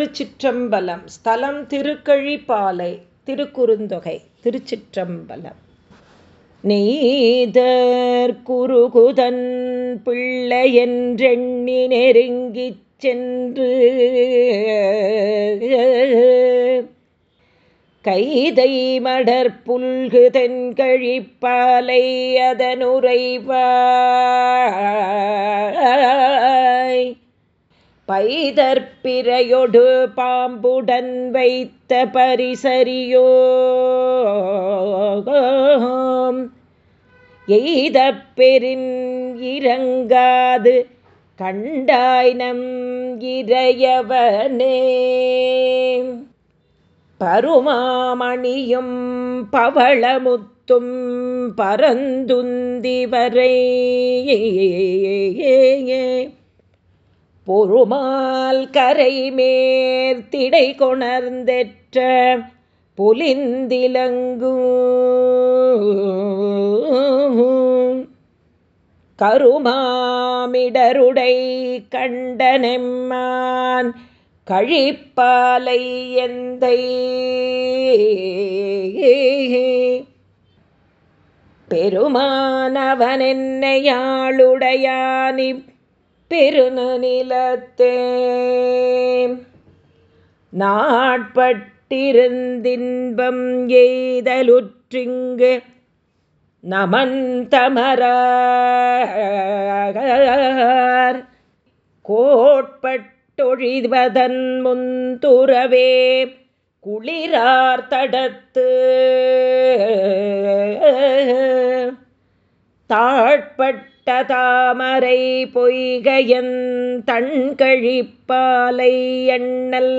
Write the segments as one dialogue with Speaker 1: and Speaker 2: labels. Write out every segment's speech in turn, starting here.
Speaker 1: திருச்சிற்றம்பலம். ஸ்தலம் திருக்கழிப்பாலை திருக்குறுந்தொகை திருச்சிற்றம்பலம். நெய்தர் குருகுதன் பிள்ளை என்றெண்ணி நெருங்கிச் சென்று கைதை மடர் புல்கு தென்கழிப்பாலை அதனுரைவாய் பைதற்பிறையொடு பாம்புடன் வைத்த பரிசரியோ? எய்த பெரின் இறங்காது கண்டாயினம் இறையவனே. பருமாமணியும் பவளமுத்தும் பரந்துந்திவரை. ஏ கரை மேற்திடை கொணர்ந்தெற்ற புலிந்திலங்கு. கருமாமிடருடை கண்டனெம்மான் கழிப்பாலை எந்தை. பெருமானவன் என்னையாளுடையானி பெருநிலத்தே நாட்பட்டிருந்தின்பம் எய்தலுற்றிங்கு நமன் நமந்தமரார் கோட்பட்டொழிவதன் முந்துறவே குளிரார் தடத்து தாழ்பட்ட தாமரை பொய்கையன் தண்கழிப்பாலை எண்ணல்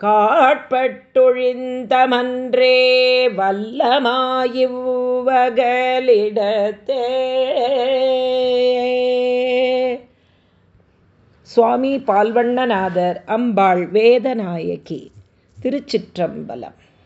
Speaker 1: காட்பட்டொழிந்தமன்றே வல்லமாயிவ்வகலிடத்தே சுவாமி பால்வண்ணநாதர் அம்பாள் வேதநாயகி திருச்சிற்றம்பலம்.